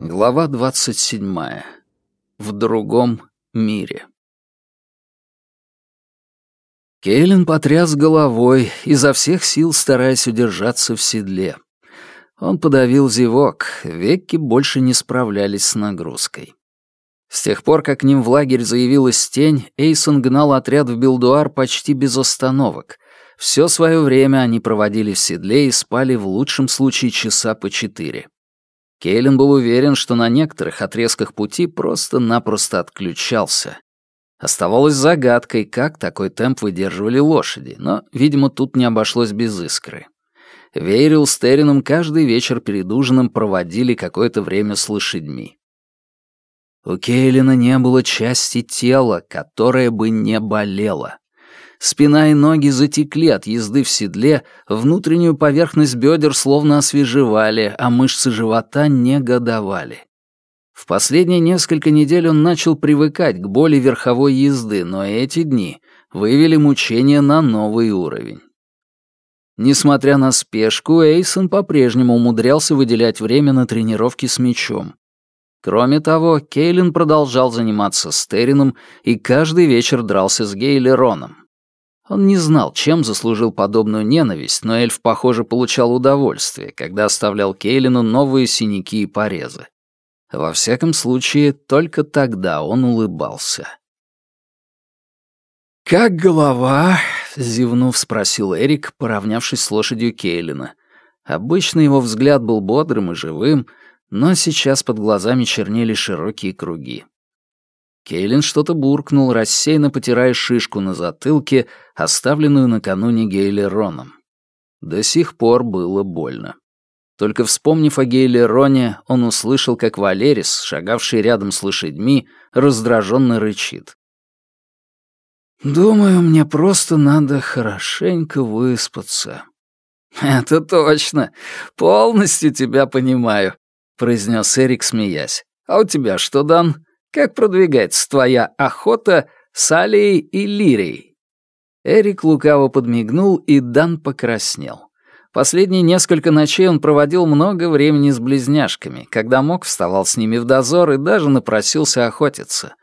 Глава двадцать седьмая. В другом мире. Кейлин потряс головой, изо всех сил стараясь удержаться в седле. Он подавил зевок, веки больше не справлялись с нагрузкой. С тех пор, как к ним в лагерь заявилась тень, Эйсон гнал отряд в Билдуар почти без остановок. Все свое время они проводили в седле и спали в лучшем случае часа по четыре. Кейлин был уверен, что на некоторых отрезках пути просто-напросто отключался. Оставалось загадкой, как такой темп выдерживали лошади, но, видимо, тут не обошлось без искры. Вейрил с Терином каждый вечер перед ужином проводили какое-то время с лошадьми. У Кейлина не было части тела, которая бы не болела. Спина и ноги затекли от езды в седле, внутреннюю поверхность бедер словно освежевали, а мышцы живота негодовали. В последние несколько недель он начал привыкать к боли верховой езды, но эти дни вывели мучения на новый уровень. Несмотря на спешку, Эйсон по-прежнему умудрялся выделять время на тренировки с мечом. Кроме того, Кейлин продолжал заниматься с Терином и каждый вечер дрался с Гейлероном. Он не знал, чем заслужил подобную ненависть, но эльф, похоже, получал удовольствие, когда оставлял Кейлину новые синяки и порезы. Во всяком случае, только тогда он улыбался. «Как голова?» — зевнув, спросил Эрик, поравнявшись с лошадью Кейлина. Обычно его взгляд был бодрым и живым, но сейчас под глазами чернели широкие круги. Кейлин что-то буркнул, рассеянно потирая шишку на затылке, оставленную накануне Гейлероном. До сих пор было больно. Только вспомнив о Гейлероне, он услышал, как Валерис, шагавший рядом с лошадьми, раздраженно рычит. «Думаю, мне просто надо хорошенько выспаться». «Это точно. Полностью тебя понимаю», — произнес Эрик, смеясь. «А у тебя что, Дан? Как продвигается твоя охота с Алией и Лирией?» Эрик лукаво подмигнул, и Дан покраснел. Последние несколько ночей он проводил много времени с близняшками, когда мог, вставал с ними в дозор и даже напросился охотиться.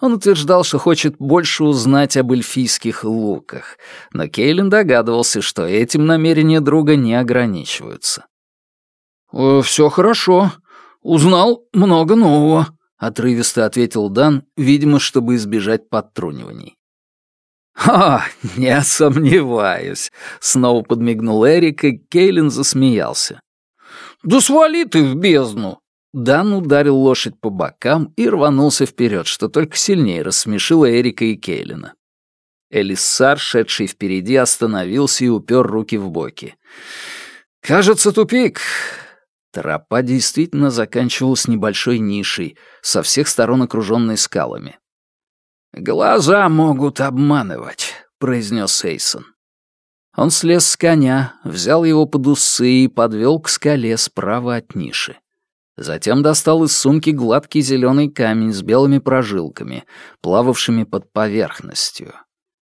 Он утверждал, что хочет больше узнать об эльфийских луках, но Кейлин догадывался, что этим намерения друга не ограничиваются. «Э, «Все хорошо. Узнал много нового», — отрывисто ответил Дан, видимо, чтобы избежать подтруниваний. «О, не сомневаюсь», — снова подмигнул Эрик, и Кейлин засмеялся. «Да свали ты в бездну!» Дан ударил лошадь по бокам и рванулся вперед, что только сильнее рассмешило Эрика и Кейлина. Элиссар, шедший впереди, остановился и упер руки в боки. «Кажется, тупик. Тропа действительно заканчивалась небольшой нишей, со всех сторон окруженной скалами. «Глаза могут обманывать», — произнес Эйсон. Он слез с коня, взял его под усы и подвел к скале справа от ниши. Затем достал из сумки гладкий зеленый камень с белыми прожилками, плававшими под поверхностью.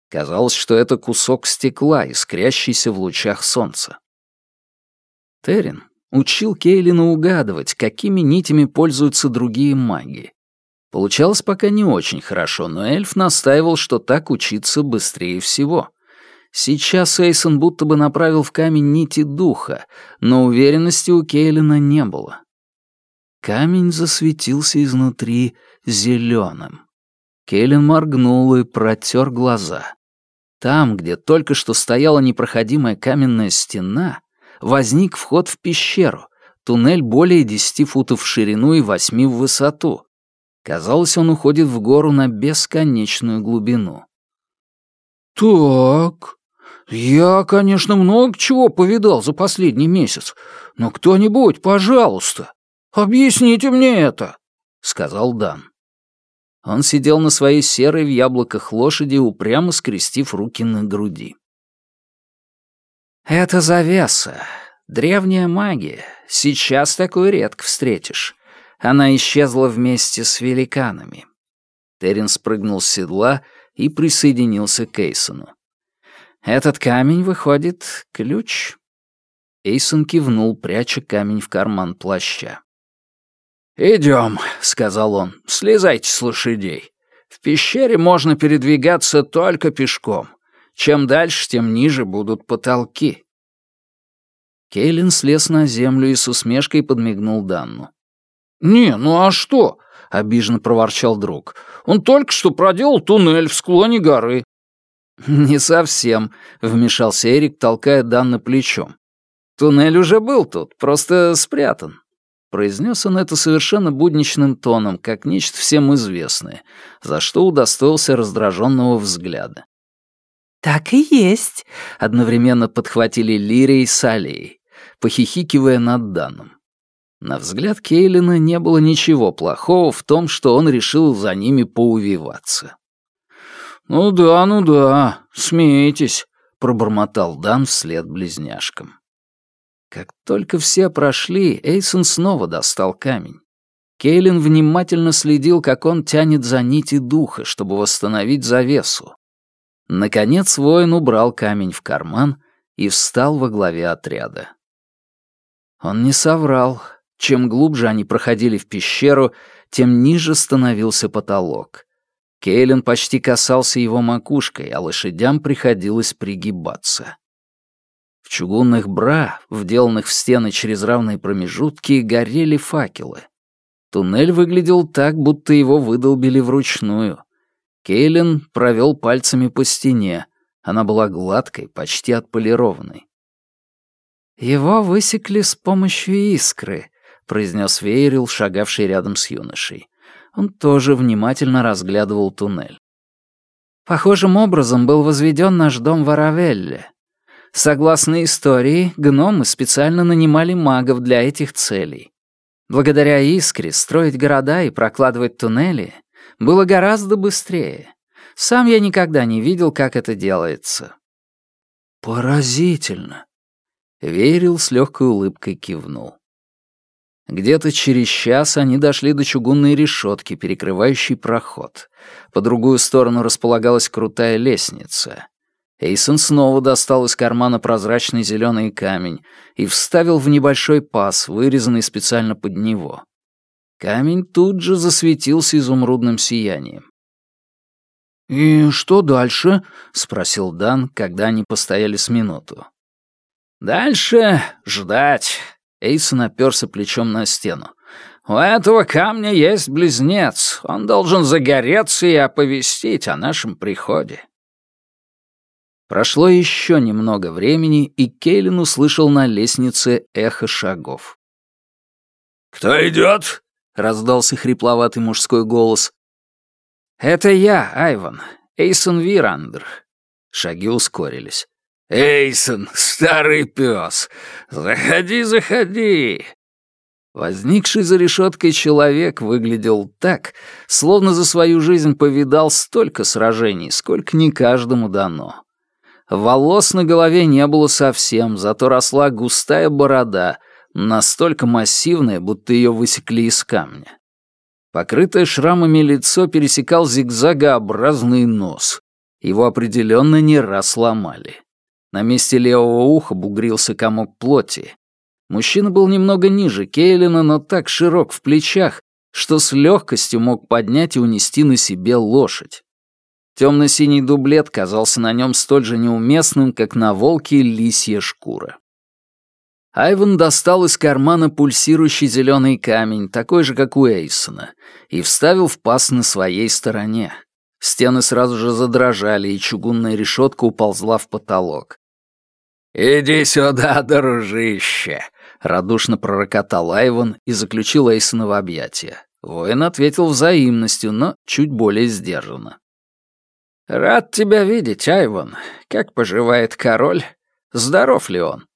Казалось, что это кусок стекла, искрящийся в лучах солнца. Терин, учил Кейлина угадывать, какими нитями пользуются другие маги. Получалось пока не очень хорошо, но эльф настаивал, что так учиться быстрее всего. Сейчас Эйсон будто бы направил в камень нити духа, но уверенности у Кейлина не было. Камень засветился изнутри зеленым. Кейлин моргнул и протер глаза. Там, где только что стояла непроходимая каменная стена, возник вход в пещеру, туннель более десяти футов в ширину и восьми в высоту. Казалось, он уходит в гору на бесконечную глубину. «Так, я, конечно, много чего повидал за последний месяц, но кто-нибудь, пожалуйста, объясните мне это», — сказал Дан. Он сидел на своей серой в яблоках лошади, упрямо скрестив руки на груди. «Это завеса. Древняя магия. Сейчас такую редко встретишь. Она исчезла вместе с великанами». Терен спрыгнул с седла и присоединился к Эйсону. «Этот камень, выходит, ключ?» Эйсон кивнул, пряча камень в карман плаща. «Идем», — сказал он, — «слезайте с лошадей. В пещере можно передвигаться только пешком. Чем дальше, тем ниже будут потолки». Кейлин слез на землю и с усмешкой подмигнул Данну. «Не, ну а что?» — обиженно проворчал друг. «Он только что проделал туннель в склоне горы». «Не совсем», — вмешался Эрик, толкая Данна плечом. «Туннель уже был тут, просто спрятан». Произнес он это совершенно будничным тоном, как нечто всем известное, за что удостоился раздраженного взгляда. «Так и есть», — одновременно подхватили Лири и Салей, похихикивая над Даном. На взгляд Кейлина не было ничего плохого в том, что он решил за ними поувиваться. «Ну да, ну да, смейтесь», — пробормотал Дан вслед близняшкам. Как только все прошли, Эйсон снова достал камень. Кейлин внимательно следил, как он тянет за нити духа, чтобы восстановить завесу. Наконец воин убрал камень в карман и встал во главе отряда. Он не соврал. Чем глубже они проходили в пещеру, тем ниже становился потолок. Кейлин почти касался его макушкой, а лошадям приходилось пригибаться. В чугунных бра, вделанных в стены через равные промежутки, горели факелы. Туннель выглядел так, будто его выдолбили вручную. Кейлин провел пальцами по стене. Она была гладкой, почти отполированной. «Его высекли с помощью искры», — произнес Вейрил, шагавший рядом с юношей. Он тоже внимательно разглядывал туннель. Похожим образом был возведен наш дом в Аравелле. Согласно истории, гномы специально нанимали магов для этих целей. Благодаря искре строить города и прокладывать туннели было гораздо быстрее. Сам я никогда не видел, как это делается. «Поразительно!» Верил с легкой улыбкой кивнул. Где-то через час они дошли до чугунной решетки, перекрывающей проход. По другую сторону располагалась крутая лестница. Эйсон снова достал из кармана прозрачный зеленый камень и вставил в небольшой паз, вырезанный специально под него. Камень тут же засветился изумрудным сиянием. «И что дальше?» — спросил Дан, когда они постояли с минуту. «Дальше ждать». Эйсон оперся плечом на стену. «У этого камня есть близнец. Он должен загореться и оповестить о нашем приходе». Прошло еще немного времени, и Кейлин услышал на лестнице эхо шагов. «Кто идет?» — раздался хрипловатый мужской голос. «Это я, Айван, Эйсон Вирандер». Шаги ускорились. «Эйсон, старый пес, заходи, заходи!» Возникший за решеткой человек выглядел так, словно за свою жизнь повидал столько сражений, сколько не каждому дано. Волос на голове не было совсем, зато росла густая борода, настолько массивная, будто ее высекли из камня. Покрытое шрамами лицо пересекал зигзагообразный нос. Его определенно не раз ломали. На месте левого уха бугрился комок плоти. Мужчина был немного ниже Кейлина, но так широк в плечах, что с легкостью мог поднять и унести на себе лошадь. Темно-синий дублет казался на нем столь же неуместным, как на волке лисья шкура. Айван достал из кармана пульсирующий зеленый камень, такой же, как у Эйсона, и вставил в паз на своей стороне. Стены сразу же задрожали, и чугунная решетка уползла в потолок. «Иди сюда, дружище!» — радушно пророкотал Айван и заключил Эйсона в объятия. Воин ответил взаимностью, но чуть более сдержанно. «Рад тебя видеть, Айвон. Как поживает король? Здоров ли он?»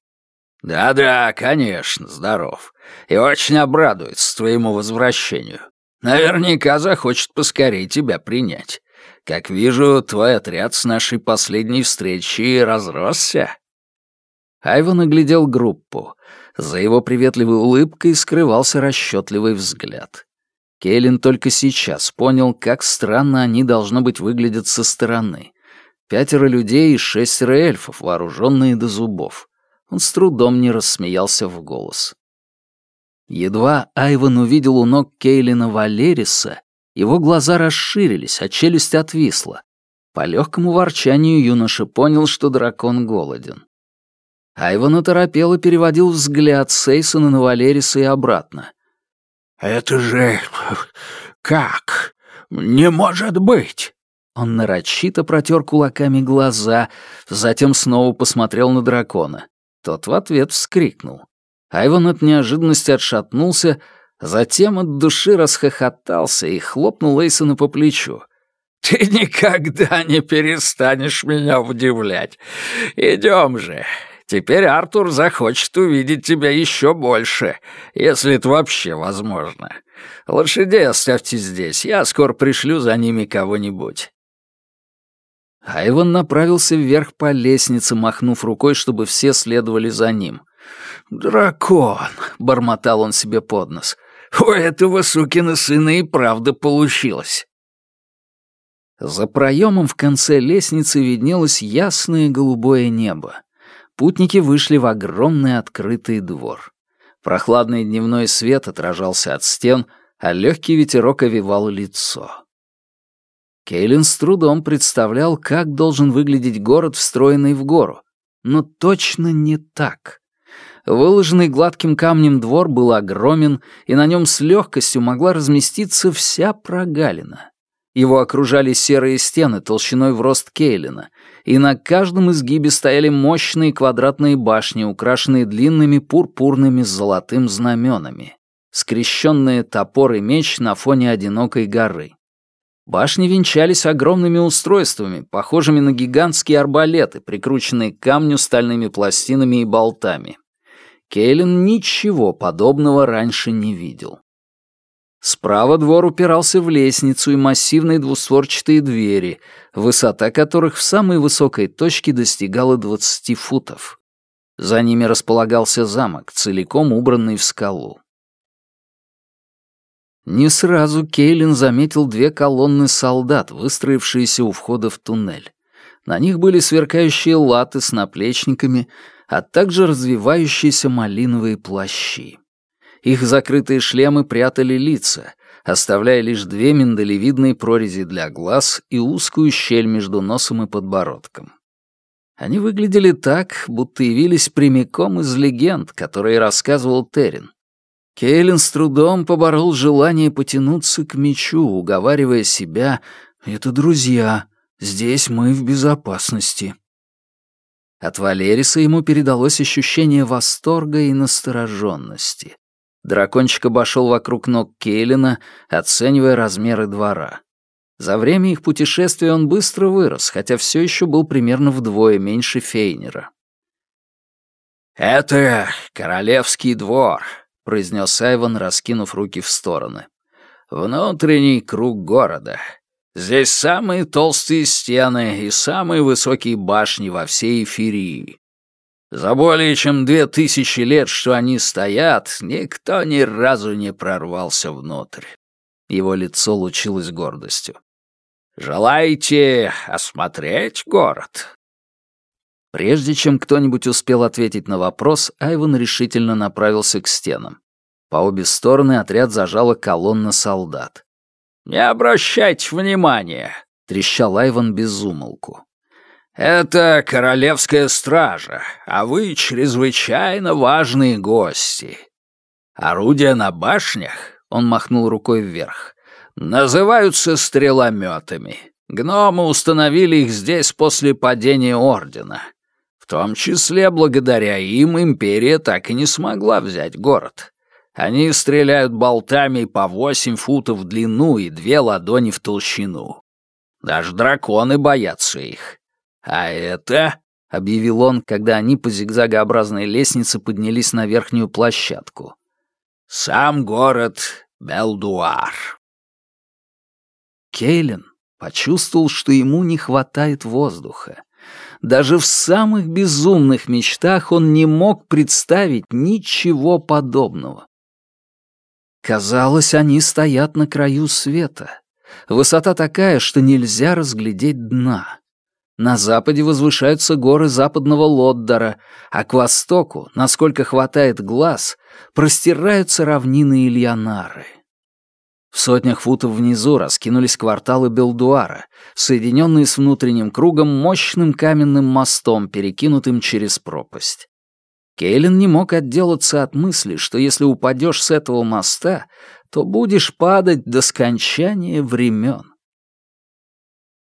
«Да-да, конечно, здоров. И очень обрадуется твоему возвращению. Наверняка захочет поскорее тебя принять. Как вижу, твой отряд с нашей последней встречи разросся». Айвон оглядел группу. За его приветливой улыбкой скрывался расчетливый взгляд. Кейлин только сейчас понял, как странно они, должно быть, выглядят со стороны. Пятеро людей и шестеро эльфов, вооруженные до зубов. Он с трудом не рассмеялся в голос. Едва Айван увидел у ног Кейлина Валериса, его глаза расширились, а челюсть отвисла. По легкому ворчанию юноша понял, что дракон голоден. Айван оторопел и переводил взгляд с Эйсона на Валериса и обратно. «Это же... как? Не может быть!» Он нарочито протер кулаками глаза, затем снова посмотрел на дракона. Тот в ответ вскрикнул. Айван от неожиданности отшатнулся, затем от души расхохотался и хлопнул Эйсона по плечу. «Ты никогда не перестанешь меня удивлять. Идем же. Теперь Артур захочет увидеть тебя еще больше, если это вообще возможно. Лошадей оставьте здесь, я скоро пришлю за ними кого-нибудь». Айван направился вверх по лестнице, махнув рукой, чтобы все следовали за ним. «Дракон!» — бормотал он себе под нос. «У этого сукина сына и правда получилось!» За проемом в конце лестницы виднелось ясное голубое небо. Путники вышли в огромный открытый двор. Прохладный дневной свет отражался от стен, а легкий ветерок овивал лицо. Кейлин с трудом представлял, как должен выглядеть город, встроенный в гору. Но точно не так. Выложенный гладким камнем двор был огромен, и на нем с легкостью могла разместиться вся прогалина. Его окружали серые стены толщиной в рост Кейлина, и на каждом изгибе стояли мощные квадратные башни, украшенные длинными пурпурными с золотым знаменами, скрещенные топор и меч на фоне одинокой горы. Башни венчались огромными устройствами, похожими на гигантские арбалеты, прикрученные к камню стальными пластинами и болтами. Кейлин ничего подобного раньше не видел. Справа двор упирался в лестницу и массивные двустворчатые двери, высота которых в самой высокой точке достигала 20 футов. За ними располагался замок, целиком убранный в скалу. Не сразу Кейлин заметил две колонны солдат, выстроившиеся у входа в туннель. На них были сверкающие латы с наплечниками, а также развивающиеся малиновые плащи. Их закрытые шлемы прятали лица, оставляя лишь две миндалевидные прорези для глаз и узкую щель между носом и подбородком. Они выглядели так, будто явились прямиком из легенд, которые рассказывал Террин. Кейлин с трудом поборол желание потянуться к мечу, уговаривая себя «Это друзья, здесь мы в безопасности». От Валериса ему передалось ощущение восторга и настороженности. Дракончик обошел вокруг ног Кейлина, оценивая размеры двора. За время их путешествия он быстро вырос, хотя все еще был примерно вдвое меньше Фейнера. «Это королевский двор», — произнес Айван, раскинув руки в стороны. «Внутренний круг города. Здесь самые толстые стены и самые высокие башни во всей Эфирии. За более чем две тысячи лет, что они стоят, никто ни разу не прорвался внутрь. Его лицо лучилось гордостью. «Желаете осмотреть город?» Прежде чем кто-нибудь успел ответить на вопрос, Айван решительно направился к стенам. По обе стороны отряд зажала колонна солдат. «Не обращайте внимания!» — трещал Айван без умолку. «Это королевская стража, а вы чрезвычайно важные гости. Орудия на башнях, — он махнул рукой вверх, — называются стрелометами. Гномы установили их здесь после падения Ордена. Том числе благодаря им империя так и не смогла взять город. Они стреляют болтами по восемь футов в длину и две ладони в толщину. Даже драконы боятся их. «А это...» — объявил он, когда они по зигзагообразной лестнице поднялись на верхнюю площадку. «Сам город Белдуар». Кейлен почувствовал, что ему не хватает воздуха. Даже в самых безумных мечтах он не мог представить ничего подобного. Казалось, они стоят на краю света. Высота такая, что нельзя разглядеть дна. На западе возвышаются горы западного Лоддора, а к востоку, насколько хватает глаз, простираются равнины Ильянары. В сотнях футов внизу раскинулись кварталы Белдуара, соединенные с внутренним кругом мощным каменным мостом, перекинутым через пропасть. Кейлин не мог отделаться от мысли, что если упадешь с этого моста, то будешь падать до скончания времен.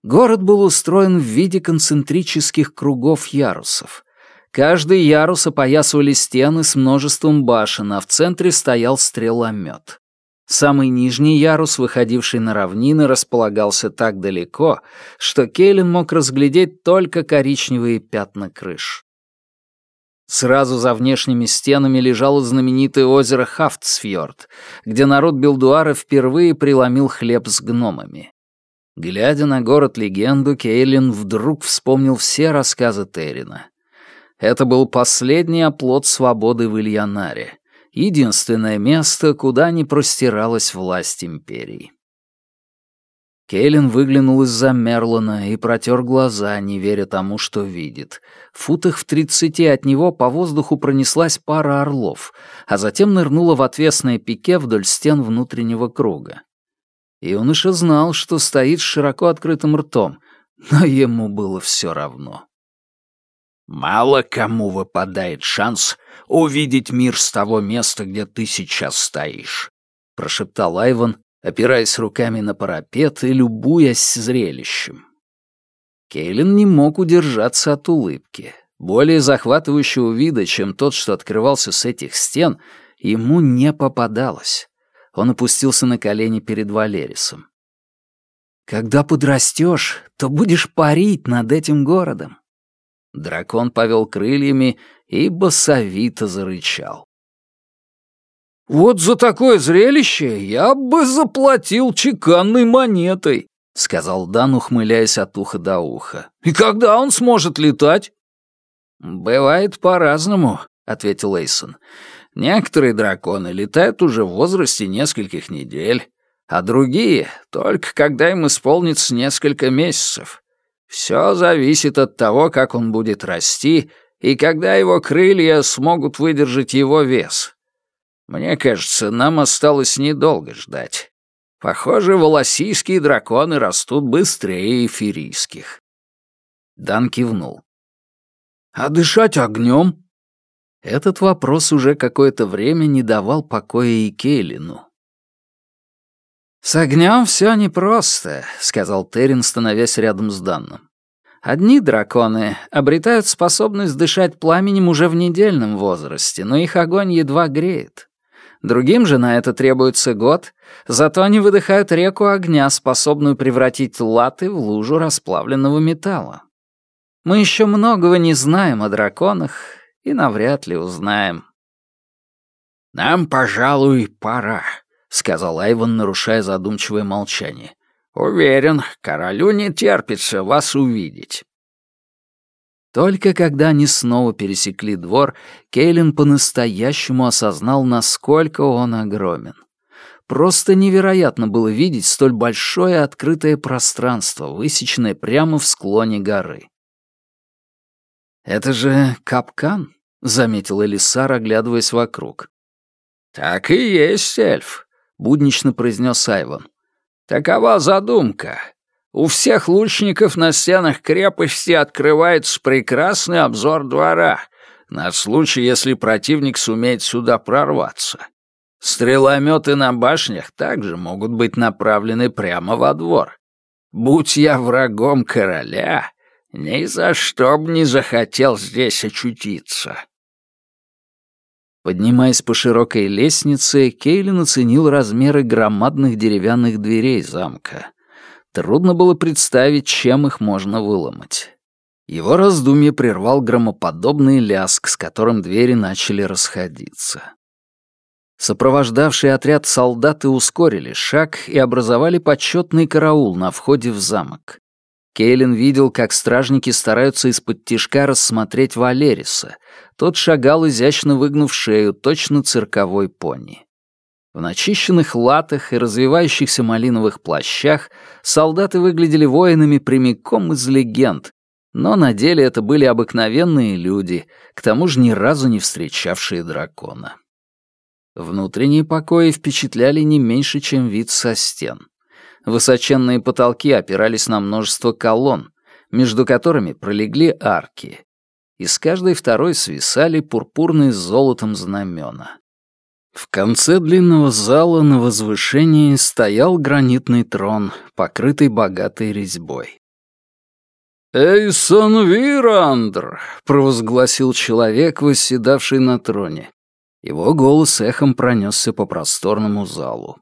Город был устроен в виде концентрических кругов ярусов. Каждый ярус опоясывали стены с множеством башен, а в центре стоял стреломет. Самый нижний ярус, выходивший на равнины, располагался так далеко, что Кейлин мог разглядеть только коричневые пятна крыш. Сразу за внешними стенами лежало знаменитое озеро Хафтсфьорд, где народ Белдуара впервые преломил хлеб с гномами. Глядя на город-легенду, Кейлин вдруг вспомнил все рассказы Террина. Это был последний оплот свободы в Ильянаре, единственное место, куда не простиралась власть империи. Кейлин выглянул из-за Мерлона и протер глаза, не веря тому, что видит. В футах в тридцати от него по воздуху пронеслась пара орлов, а затем нырнула в отвесное пике вдоль стен внутреннего круга. Юноша знал, что стоит с широко открытым ртом, но ему было все равно. «Мало кому выпадает шанс увидеть мир с того места, где ты сейчас стоишь», — прошептал Айван, опираясь руками на парапет и любуясь зрелищем. Кейлин не мог удержаться от улыбки. Более захватывающего вида, чем тот, что открывался с этих стен, ему не попадалось. Он опустился на колени перед Валерисом. «Когда подрастешь, то будешь парить над этим городом». Дракон повел крыльями и басовито зарычал. «Вот за такое зрелище я бы заплатил чеканной монетой», — сказал Дан, ухмыляясь от уха до уха. «И когда он сможет летать?» «Бывает по-разному», — ответил Эйсон. Некоторые драконы летают уже в возрасте нескольких недель, а другие — только когда им исполнится несколько месяцев. Все зависит от того, как он будет расти и когда его крылья смогут выдержать его вес. Мне кажется, нам осталось недолго ждать. Похоже, волосийские драконы растут быстрее эфирийских. Дан кивнул. «А дышать огнем?» Этот вопрос уже какое-то время не давал покоя и Кейлину. «С огнем все непросто», — сказал Террин, становясь рядом с Данным. «Одни драконы обретают способность дышать пламенем уже в недельном возрасте, но их огонь едва греет. Другим же на это требуется год, зато они выдыхают реку огня, способную превратить латы в лужу расплавленного металла. Мы еще многого не знаем о драконах и навряд ли узнаем. «Нам, пожалуй, пора», — сказал Айван, нарушая задумчивое молчание. «Уверен, королю не терпится вас увидеть». Только когда они снова пересекли двор, Кейлин по-настоящему осознал, насколько он огромен. Просто невероятно было видеть столь большое открытое пространство, высеченное прямо в склоне горы. «Это же капкан?» — заметил Элисар, оглядываясь вокруг. «Так и есть, эльф», — буднично произнес Айван. «Такова задумка. У всех лучников на стенах крепости открывается прекрасный обзор двора, на случай, если противник сумеет сюда прорваться. Стрелометы на башнях также могут быть направлены прямо во двор. Будь я врагом короля, ни за что б не захотел здесь очутиться. Поднимаясь по широкой лестнице, Кейлин оценил размеры громадных деревянных дверей замка. Трудно было представить, чем их можно выломать. Его раздумье прервал громоподобный ляск, с которым двери начали расходиться. Сопровождавший отряд солдаты ускорили шаг и образовали почетный караул на входе в замок. Кейлин видел, как стражники стараются из-под тишка рассмотреть Валериса. Тот шагал, изящно выгнув шею, точно цирковой пони. В начищенных латах и развивающихся малиновых плащах солдаты выглядели воинами прямиком из легенд, Но на деле это были обыкновенные люди, к тому же ни разу не встречавшие дракона. Внутренние покои впечатляли не меньше, чем вид со стен. Высоченные потолки опирались на множество колонн, между которыми пролегли арки. Из каждой второй свисали пурпурные с золотом знамена. В конце длинного зала на возвышении стоял гранитный трон, покрытый богатой резьбой. «Эйсон Вирандр!» — провозгласил человек, восседавший на троне. Его голос эхом пронесся по просторному залу.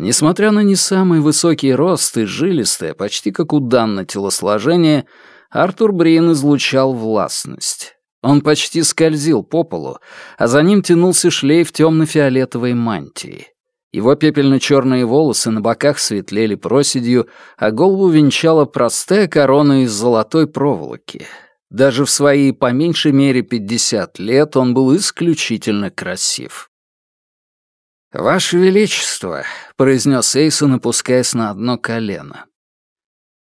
Несмотря на не самый высокий рост и жилистое, почти как у Данна телосложение, Артур Брин излучал властность. Он почти скользил по полу, а за ним тянулся шлейф темно-фиолетовой мантии. Его пепельно-черные волосы на боках светлели проседью, а голову венчала простая корона из золотой проволоки. Даже в свои по меньшей мере пятьдесят лет он был исключительно красив. «Ваше Величество», — произнес Эйсон, опускаясь на одно колено.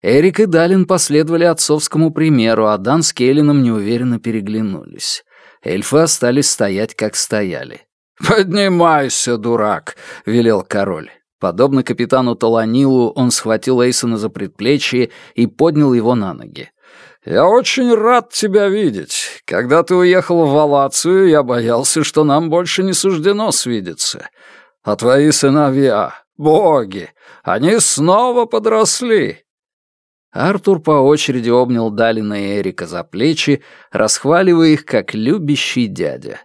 Эрик и Далин последовали отцовскому примеру, а Дан с Кейлином неуверенно переглянулись. Эльфы остались стоять, как стояли. «Поднимайся, дурак», — велел король. Подобно капитану Таланилу, он схватил Эйсона за предплечье и поднял его на ноги. «Я очень рад тебя видеть. Когда ты уехал в Валацию, я боялся, что нам больше не суждено свидеться. А твои сыновья, боги, они снова подросли. Артур по очереди обнял Далина и Эрика за плечи, расхваливая их как любящий дядя.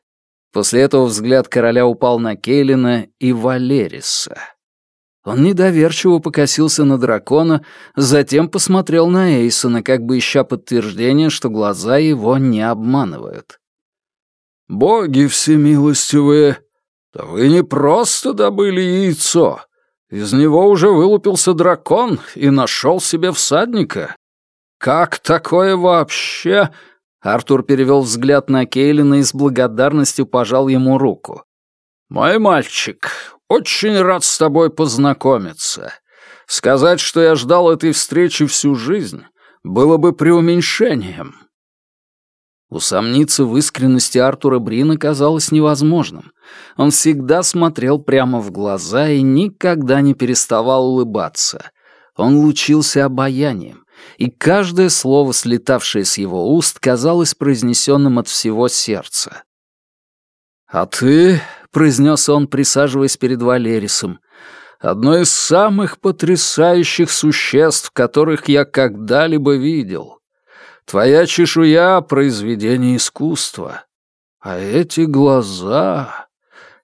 После этого взгляд короля упал на Кейлина и Валериса. Он недоверчиво покосился на дракона, затем посмотрел на Эйсона, как бы ища подтверждение, что глаза его не обманывают. «Боги всемилостивые, да вы не просто добыли яйцо, из него уже вылупился дракон и нашел себе всадника. Как такое вообще?» Артур перевел взгляд на Кейлина и с благодарностью пожал ему руку. «Мой мальчик, очень рад с тобой познакомиться. Сказать, что я ждал этой встречи всю жизнь, было бы преуменьшением». Усомниться в искренности Артура Брина казалось невозможным. Он всегда смотрел прямо в глаза и никогда не переставал улыбаться. Он лучился обаянием, и каждое слово, слетавшее с его уст, казалось произнесенным от всего сердца. «А ты», — произнес он, присаживаясь перед Валерисом, — «одно из самых потрясающих существ, которых я когда-либо видел. Твоя чешуя — произведение искусства. А эти глаза...»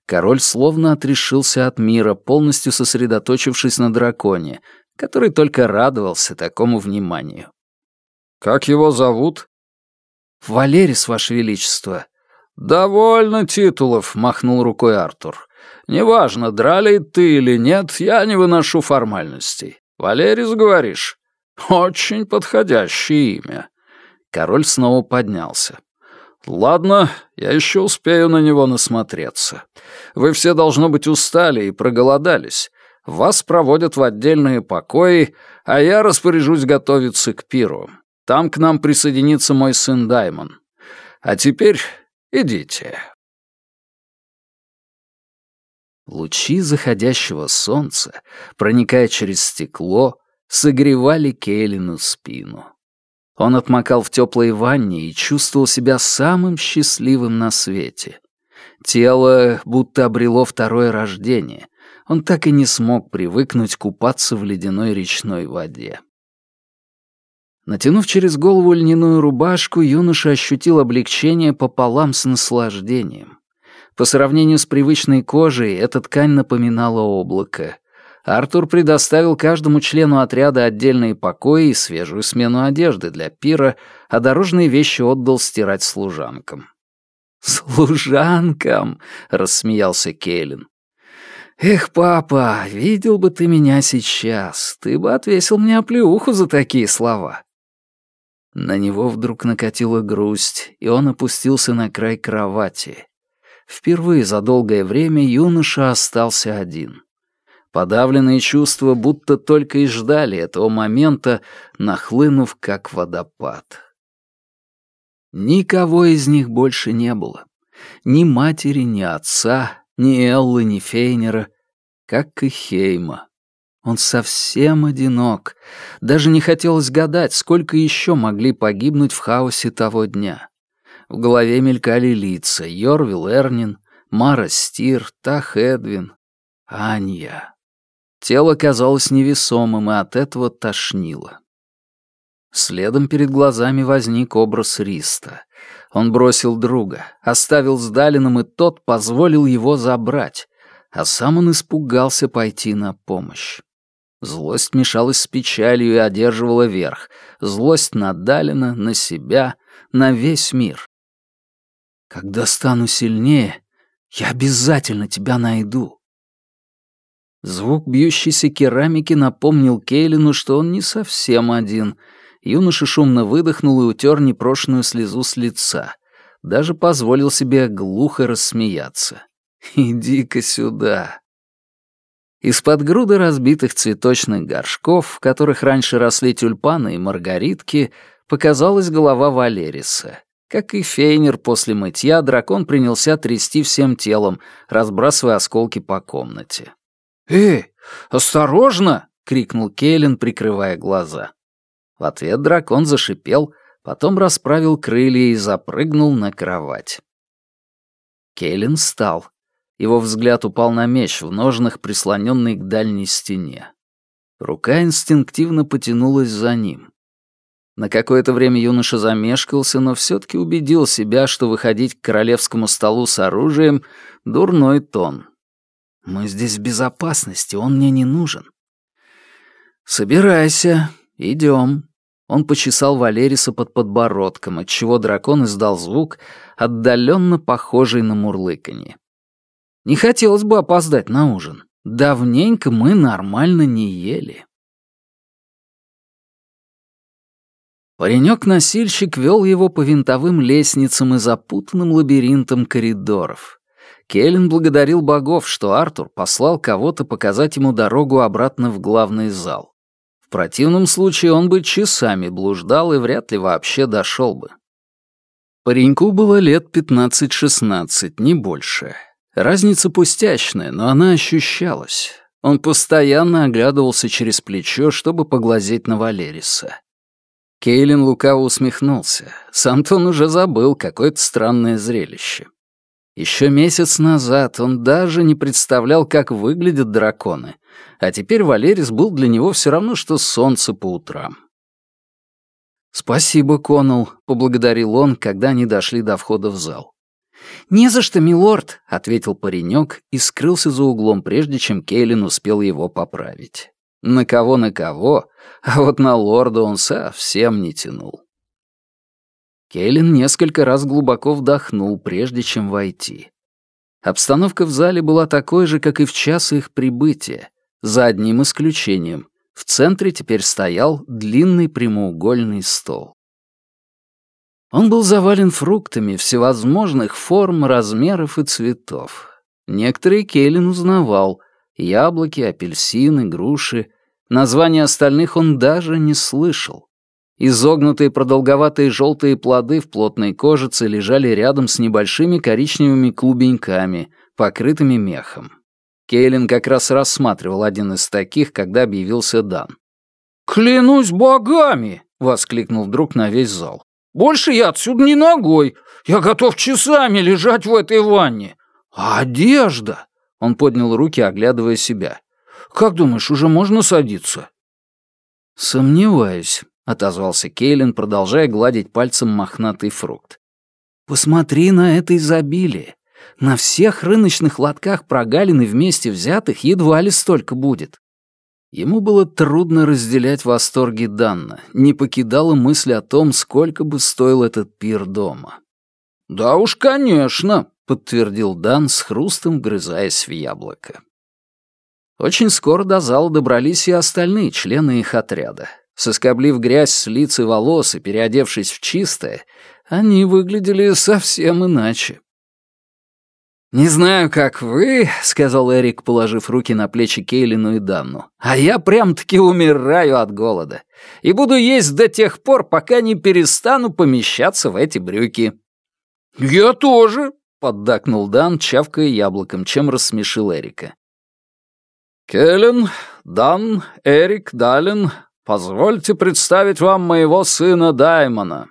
Король словно отрешился от мира, полностью сосредоточившись на драконе, который только радовался такому вниманию. «Как его зовут?» «Валерис, Ваше Величество». «Довольно титулов», — махнул рукой Артур. «Неважно, драли ты или нет, я не выношу формальностей. Валерис, говоришь? Очень подходящее имя. Король снова поднялся. «Ладно, я еще успею на него насмотреться. Вы все, должно быть, устали и проголодались. Вас проводят в отдельные покои, а я распоряжусь готовиться к пиру. Там к нам присоединится мой сын Даймон. А теперь идите». Лучи заходящего солнца, проникая через стекло, согревали Кейлину спину. Он отмокал в теплой ванне и чувствовал себя самым счастливым на свете. Тело будто обрело второе рождение. Он так и не смог привыкнуть купаться в ледяной речной воде. Натянув через голову льняную рубашку, юноша ощутил облегчение пополам с наслаждением. По сравнению с привычной кожей, эта ткань напоминала облако. Артур предоставил каждому члену отряда отдельные покои и свежую смену одежды для пира, а дорожные вещи отдал стирать служанкам. «Служанкам!» — рассмеялся Кейлин. «Эх, папа, видел бы ты меня сейчас, ты бы отвесил мне оплеуху за такие слова». На него вдруг накатила грусть, и он опустился на край кровати. Впервые за долгое время юноша остался один. Подавленные чувства будто только и ждали этого момента, нахлынув как водопад. Никого из них больше не было. Ни матери, ни отца, ни Эллы, ни Фейнера, как и Хейма. Он совсем одинок. Даже не хотелось гадать, сколько еще могли погибнуть в хаосе того дня. В голове мелькали лица Йорвил Эрнин, Мара Стир, Тах Эдвин, Анья. Тело казалось невесомым, и от этого тошнило. Следом перед глазами возник образ Риста. Он бросил друга, оставил с Далином, и тот позволил его забрать, а сам он испугался пойти на помощь. Злость мешалась с печалью и одерживала верх. Злость на Далина, на себя, на весь мир. «Когда стану сильнее, я обязательно тебя найду», Звук бьющейся керамики напомнил Кейлину, что он не совсем один. Юноша шумно выдохнул и утер непрошенную слезу с лица. Даже позволил себе глухо рассмеяться. «Иди-ка сюда». Из-под груды разбитых цветочных горшков, в которых раньше росли тюльпаны и маргаритки, показалась голова Валериса. Как и Фейнер после мытья, дракон принялся трясти всем телом, разбрасывая осколки по комнате. «Эй, осторожно!» — крикнул Кейлин, прикрывая глаза. В ответ дракон зашипел, потом расправил крылья и запрыгнул на кровать. Кейлин встал. Его взгляд упал на меч в ножнах, прислоненный к дальней стене. Рука инстинктивно потянулась за ним. На какое-то время юноша замешкался, но все-таки убедил себя, что выходить к королевскому столу с оружием — дурной тон. Мы здесь в безопасности, он мне не нужен. Собирайся, идем. Он почесал Валериса под подбородком, отчего дракон издал звук, отдаленно похожий на мурлыканье. Не хотелось бы опоздать на ужин. Давненько мы нормально не ели. Паренек-носильщик вел его по винтовым лестницам и запутанным лабиринтам коридоров. Келлен благодарил богов, что Артур послал кого-то показать ему дорогу обратно в главный зал. В противном случае он бы часами блуждал и вряд ли вообще дошел бы. Пареньку было лет 15-16, не больше. Разница пустячная, но она ощущалась. Он постоянно оглядывался через плечо, чтобы поглазеть на Валериса. Кейлин лукаво усмехнулся. Сам-то он уже забыл какое-то странное зрелище. Еще месяц назад он даже не представлял, как выглядят драконы, а теперь Валерис был для него все равно, что солнце по утрам. «Спасибо, Коннелл», — поблагодарил он, когда они дошли до входа в зал. «Не за что, милорд», — ответил паренек и скрылся за углом, прежде чем Кейлин успел его поправить. На кого на кого, а вот на лорда он совсем не тянул. Кейлин несколько раз глубоко вдохнул, прежде чем войти. Обстановка в зале была такой же, как и в час их прибытия, за одним исключением. В центре теперь стоял длинный прямоугольный стол. Он был завален фруктами всевозможных форм, размеров и цветов. Некоторые Кейлин узнавал — яблоки, апельсины, груши. Названия остальных он даже не слышал. Изогнутые продолговатые желтые плоды в плотной кожице лежали рядом с небольшими коричневыми клубеньками, покрытыми мехом. Кейлин как раз рассматривал один из таких, когда объявился Дан. «Клянусь богами!» — воскликнул вдруг на весь зал. «Больше я отсюда не ногой. Я готов часами лежать в этой ванне. А одежда?» Он поднял руки, оглядывая себя. «Как думаешь, уже можно садиться?» «Сомневаюсь», — отозвался Кейлин, продолжая гладить пальцем мохнатый фрукт. «Посмотри на это изобилие. На всех рыночных лотках прогалины вместе взятых едва ли столько будет». Ему было трудно разделять восторги Данна, не покидала мысль о том, сколько бы стоил этот пир дома. «Да уж, конечно», — подтвердил Дан с хрустом, грызаясь в яблоко. Очень скоро до зала добрались и остальные члены их отряда. Соскоблив грязь с лиц и волос и переодевшись в чистое, они выглядели совсем иначе. «Не знаю, как вы», — сказал Эрик, положив руки на плечи Кейлину и Данну, «а я прям-таки умираю от голода и буду есть до тех пор, пока не перестану помещаться в эти брюки». «Я тоже», — поддакнул Дан, чавкая яблоком, чем рассмешил Эрика. «Келлен, Дан, Эрик, Далин, позвольте представить вам моего сына Даймона».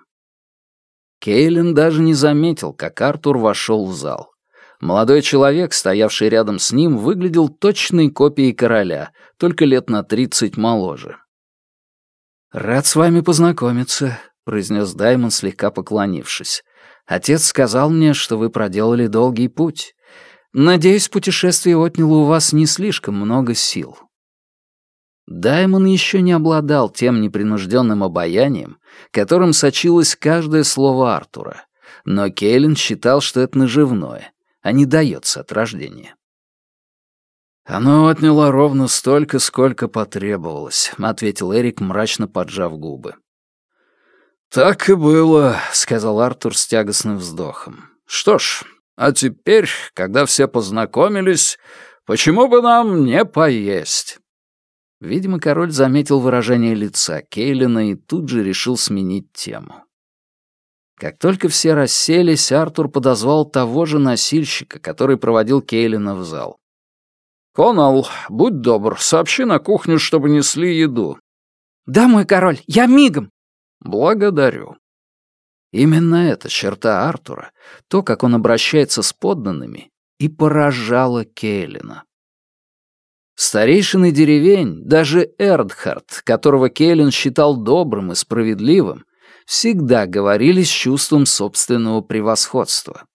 Кейлен даже не заметил, как Артур вошел в зал. Молодой человек, стоявший рядом с ним, выглядел точной копией короля, только лет на тридцать моложе. «Рад с вами познакомиться», — произнес Даймон, слегка поклонившись. «Отец сказал мне, что вы проделали долгий путь. Надеюсь, путешествие отняло у вас не слишком много сил». Даймон еще не обладал тем непринужденным обаянием, которым сочилось каждое слово Артура, но Кейлин считал, что это наживное, а не дается от рождения. «Оно отняло ровно столько, сколько потребовалось», — ответил Эрик, мрачно поджав губы. «Так и было», — сказал Артур с тягостным вздохом. «Что ж, а теперь, когда все познакомились, почему бы нам не поесть?» Видимо, король заметил выражение лица Кейлина и тут же решил сменить тему. Как только все расселись, Артур подозвал того же носильщика, который проводил Кейлина в зал. «Конал, будь добр, сообщи на кухню, чтобы несли еду». «Да, мой король, я мигом». «Благодарю». Именно эта черта Артура, то, как он обращается с подданными, и поражала Кейлина. Старейшины деревень, даже Эрдхард, которого Кейлин считал добрым и справедливым, всегда говорили с чувством собственного превосходства.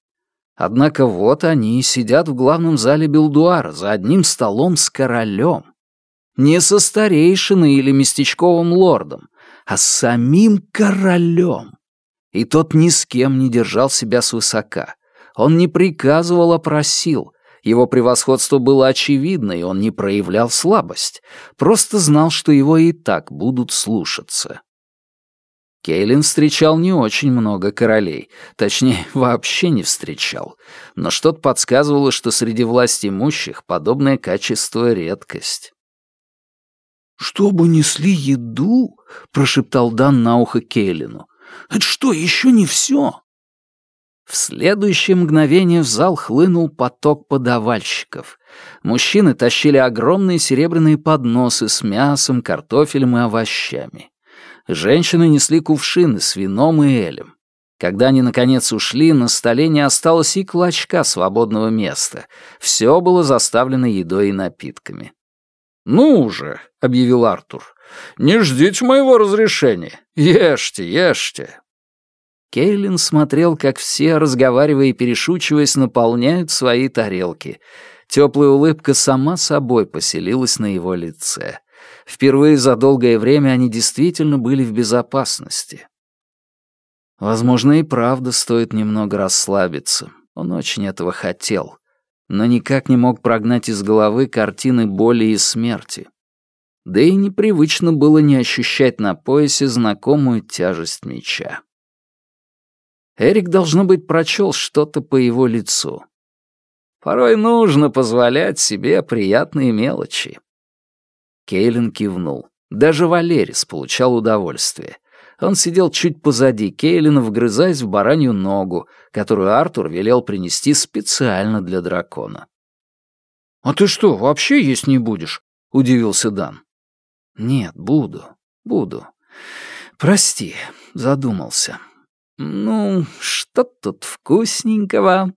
Однако вот они сидят в главном зале Белдуара за одним столом с королем. Не со старейшиной или местечковым лордом, а с самим королем. И тот ни с кем не держал себя свысока. Он не приказывал, а просил. Его превосходство было очевидно, и он не проявлял слабость. Просто знал, что его и так будут слушаться. Кейлин встречал не очень много королей, точнее, вообще не встречал, но что-то подсказывало, что среди власть имущих подобное качество — редкость. «Чтобы несли еду?» — прошептал Дан на ухо Кейлину. «Это что, еще не все?» В следующее мгновение в зал хлынул поток подавальщиков. Мужчины тащили огромные серебряные подносы с мясом, картофелем и овощами. Женщины несли кувшины с вином и элем. Когда они, наконец, ушли, на столе не осталось и клочка свободного места. Все было заставлено едой и напитками. «Ну уже», — объявил Артур, — «не ждите моего разрешения. Ешьте, ешьте». Кейлин смотрел, как все, разговаривая и перешучиваясь, наполняют свои тарелки. Теплая улыбка сама собой поселилась на его лице. Впервые за долгое время они действительно были в безопасности. Возможно, и правда стоит немного расслабиться. Он очень этого хотел, но никак не мог прогнать из головы картины боли и смерти. Да и непривычно было не ощущать на поясе знакомую тяжесть меча. Эрик, должно быть, прочел что-то по его лицу. Порой нужно позволять себе приятные мелочи. Кейлин кивнул. Даже Валерис получал удовольствие. Он сидел чуть позади Кейлина, вгрызаясь в баранью ногу, которую Артур велел принести специально для дракона. «А ты что, вообще есть не будешь?» — удивился Дан. «Нет, буду, буду. Прости, задумался. Ну, что тут вкусненького?»